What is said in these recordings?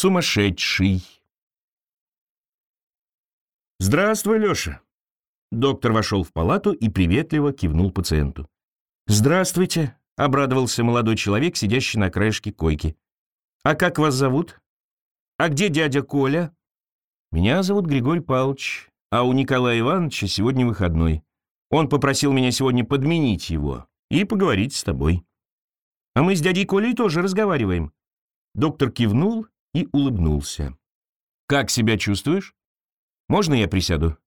сумасшедший. «Здравствуй, Леша!» Доктор вошел в палату и приветливо кивнул пациенту. «Здравствуйте!» — обрадовался молодой человек, сидящий на краешке койки. «А как вас зовут? А где дядя Коля?» «Меня зовут Григорий Павлович, а у Николая Ивановича сегодня выходной. Он попросил меня сегодня подменить его и поговорить с тобой. А мы с дядей Колей тоже разговариваем». Доктор кивнул и улыбнулся. «Как себя чувствуешь? Можно я присяду?»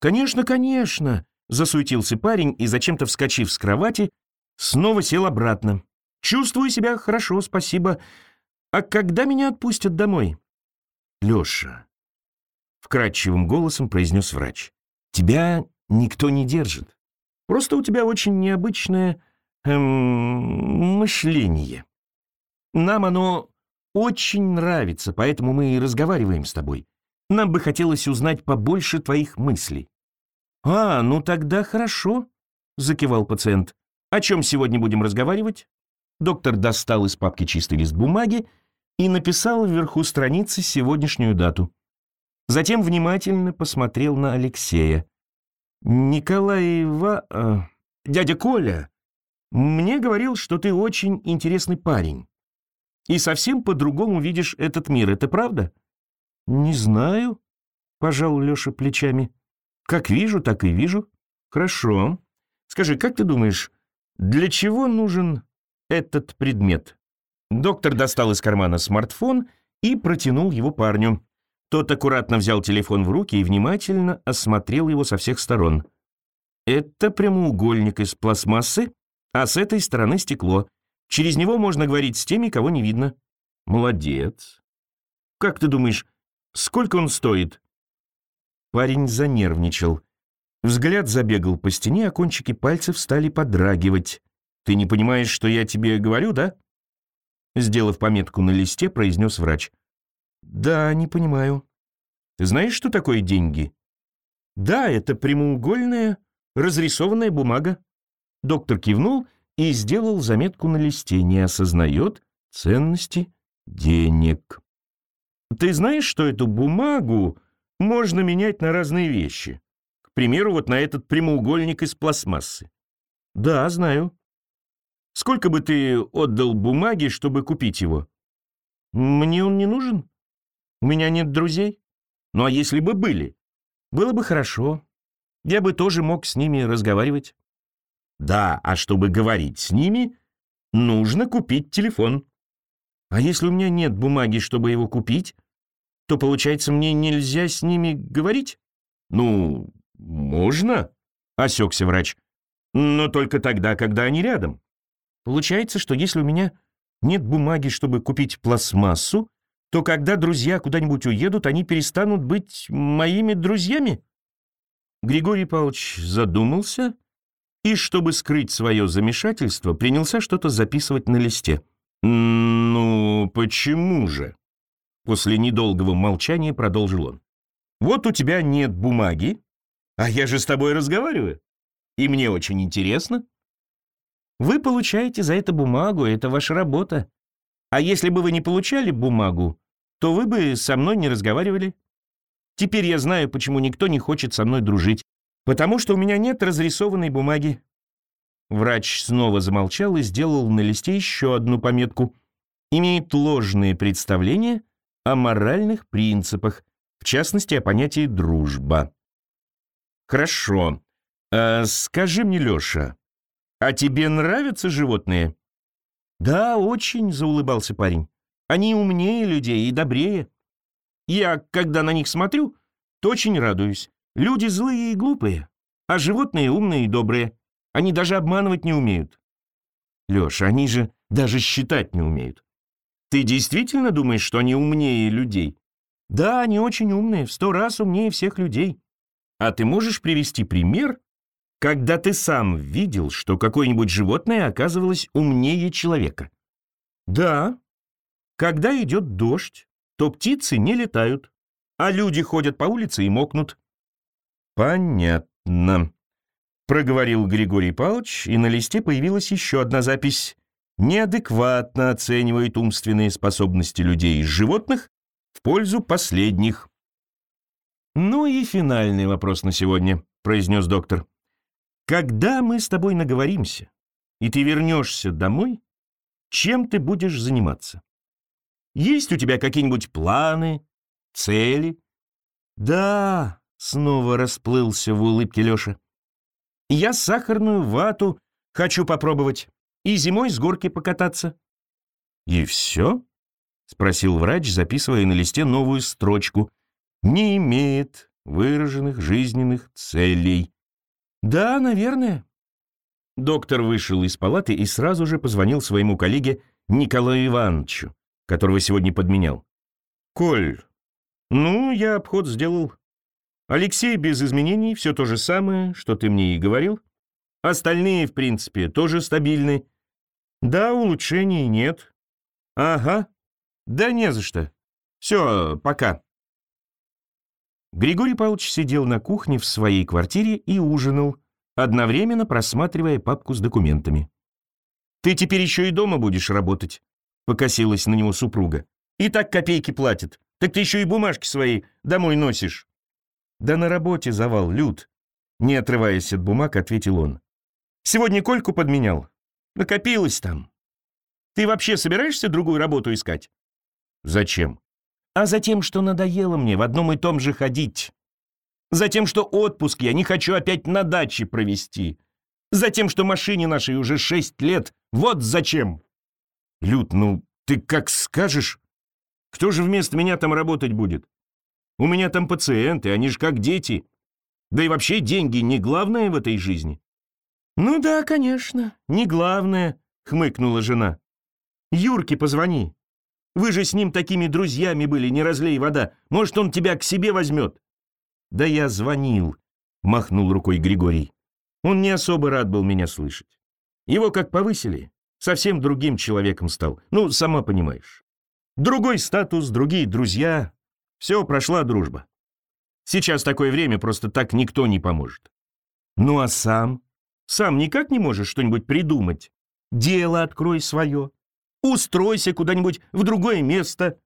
«Конечно, конечно!» — засуетился парень и, зачем-то вскочив с кровати, снова сел обратно. «Чувствую себя хорошо, спасибо. А когда меня отпустят домой?» «Леша», — вкрадчивым голосом произнес врач, — «тебя никто не держит. Просто у тебя очень необычное эм, мышление. Нам оно очень нравится, поэтому мы и разговариваем с тобой. Нам бы хотелось узнать побольше твоих мыслей». «А, ну тогда хорошо», — закивал пациент. «О чем сегодня будем разговаривать?» Доктор достал из папки чистый лист бумаги и написал вверху страницы сегодняшнюю дату. Затем внимательно посмотрел на Алексея. «Николаева... Э, дядя Коля мне говорил, что ты очень интересный парень. И совсем по-другому видишь этот мир, это правда?» «Не знаю», — пожал Леша плечами. «Как вижу, так и вижу. Хорошо. Скажи, как ты думаешь, для чего нужен этот предмет?» Доктор достал из кармана смартфон и протянул его парню. Тот аккуратно взял телефон в руки и внимательно осмотрел его со всех сторон. «Это прямоугольник из пластмассы, а с этой стороны стекло. Через него можно говорить с теми, кого не видно». «Молодец. Как ты думаешь, Сколько он стоит?» Парень занервничал. Взгляд забегал по стене, а кончики пальцев стали подрагивать. «Ты не понимаешь, что я тебе говорю, да?» Сделав пометку на листе, произнес врач. «Да, не понимаю. Ты знаешь, что такое деньги?» «Да, это прямоугольная, разрисованная бумага». Доктор кивнул и сделал заметку на листе. «Не осознает ценности денег». Ты знаешь, что эту бумагу можно менять на разные вещи? К примеру, вот на этот прямоугольник из пластмассы. Да, знаю. Сколько бы ты отдал бумаги, чтобы купить его? Мне он не нужен. У меня нет друзей. Ну а если бы были? Было бы хорошо. Я бы тоже мог с ними разговаривать. Да, а чтобы говорить с ними, нужно купить телефон. А если у меня нет бумаги, чтобы его купить, то, получается, мне нельзя с ними говорить? Ну, можно, осекся врач. Но только тогда, когда они рядом. Получается, что если у меня нет бумаги, чтобы купить пластмассу, то когда друзья куда-нибудь уедут, они перестанут быть моими друзьями? Григорий Павлович задумался и, чтобы скрыть свое замешательство, принялся что-то записывать на листе. «Ну, почему же?» После недолгого молчания продолжил он. «Вот у тебя нет бумаги, а я же с тобой разговариваю, и мне очень интересно. Вы получаете за это бумагу, это ваша работа. А если бы вы не получали бумагу, то вы бы со мной не разговаривали. Теперь я знаю, почему никто не хочет со мной дружить, потому что у меня нет разрисованной бумаги. Врач снова замолчал и сделал на листе еще одну пометку. Имеет ложные представления о моральных принципах, в частности, о понятии «дружба». Хорошо. А скажи мне, Леша, а тебе нравятся животные? Да, очень, заулыбался парень. Они умнее людей и добрее. Я, когда на них смотрю, то очень радуюсь. Люди злые и глупые, а животные умные и добрые. Они даже обманывать не умеют. Леша, они же даже считать не умеют. Ты действительно думаешь, что они умнее людей? Да, они очень умные, в сто раз умнее всех людей. А ты можешь привести пример, когда ты сам видел, что какое-нибудь животное оказывалось умнее человека? Да. Когда идет дождь, то птицы не летают, а люди ходят по улице и мокнут. Понятно проговорил Григорий Павлович, и на листе появилась еще одна запись. Неадекватно оценивает умственные способности людей и животных в пользу последних. «Ну и финальный вопрос на сегодня», — произнес доктор. «Когда мы с тобой наговоримся, и ты вернешься домой, чем ты будешь заниматься? Есть у тебя какие-нибудь планы, цели?» «Да», — снова расплылся в улыбке Леша. «Я сахарную вату хочу попробовать и зимой с горки покататься». «И все?» — спросил врач, записывая на листе новую строчку. «Не имеет выраженных жизненных целей». «Да, наверное». Доктор вышел из палаты и сразу же позвонил своему коллеге Николаю Ивановичу, которого сегодня подменял. «Коль, ну, я обход сделал. Алексей без изменений, все то же самое, что ты мне и говорил. Остальные, в принципе, тоже стабильны. Да, улучшений нет. Ага. Да не за что. Все, пока. Григорий Павлович сидел на кухне в своей квартире и ужинал, одновременно просматривая папку с документами. «Ты теперь еще и дома будешь работать», — покосилась на него супруга. «И так копейки платят. Так ты еще и бумажки свои домой носишь». «Да на работе завал, Люд», — не отрываясь от бумаг, ответил он. «Сегодня Кольку подменял. Накопилось там. Ты вообще собираешься другую работу искать?» «Зачем?» «А затем, что надоело мне в одном и том же ходить. Затем, что отпуск я не хочу опять на даче провести. Затем, что машине нашей уже шесть лет. Вот зачем!» «Люд, ну ты как скажешь. Кто же вместо меня там работать будет? У меня там пациенты, они же как дети. Да и вообще деньги не главное в этой жизни». «Ну да, конечно, не главное», — хмыкнула жена. «Юрке позвони. Вы же с ним такими друзьями были, не разлей вода. Может, он тебя к себе возьмет?» «Да я звонил», — махнул рукой Григорий. Он не особо рад был меня слышать. Его как повысили, совсем другим человеком стал. Ну, сама понимаешь. Другой статус, другие друзья. Все, прошла дружба. Сейчас такое время, просто так никто не поможет. Ну а сам? Сам никак не можешь что-нибудь придумать? Дело открой свое. Устройся куда-нибудь в другое место.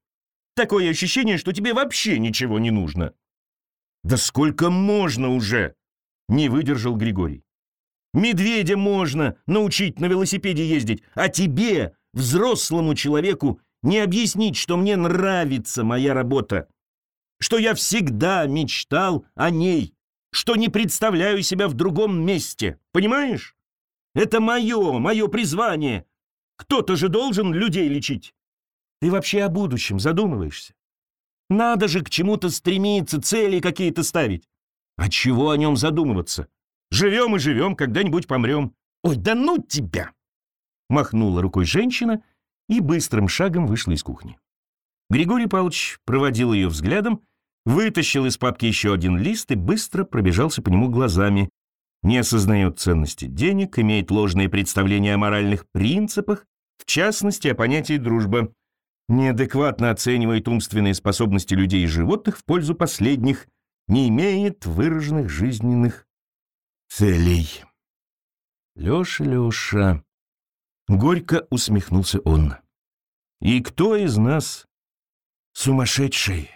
Такое ощущение, что тебе вообще ничего не нужно. Да сколько можно уже? Не выдержал Григорий. Медведя можно научить на велосипеде ездить, а тебе, взрослому человеку, не объяснить, что мне нравится моя работа, что я всегда мечтал о ней, что не представляю себя в другом месте, понимаешь? Это мое, мое призвание. Кто-то же должен людей лечить. Ты вообще о будущем задумываешься? Надо же к чему-то стремиться, цели какие-то ставить. А чего о нем задумываться? Живем и живем, когда-нибудь помрем. Ой, да ну тебя!» Махнула рукой женщина и быстрым шагом вышла из кухни. Григорий Павлович проводил ее взглядом, вытащил из папки еще один лист и быстро пробежался по нему глазами. Не осознает ценности денег, имеет ложные представления о моральных принципах, в частности, о понятии дружба. Неадекватно оценивает умственные способности людей и животных в пользу последних, не имеет выраженных жизненных целей. Леша, Леша, Горько усмехнулся он. «И кто из нас сумасшедший?»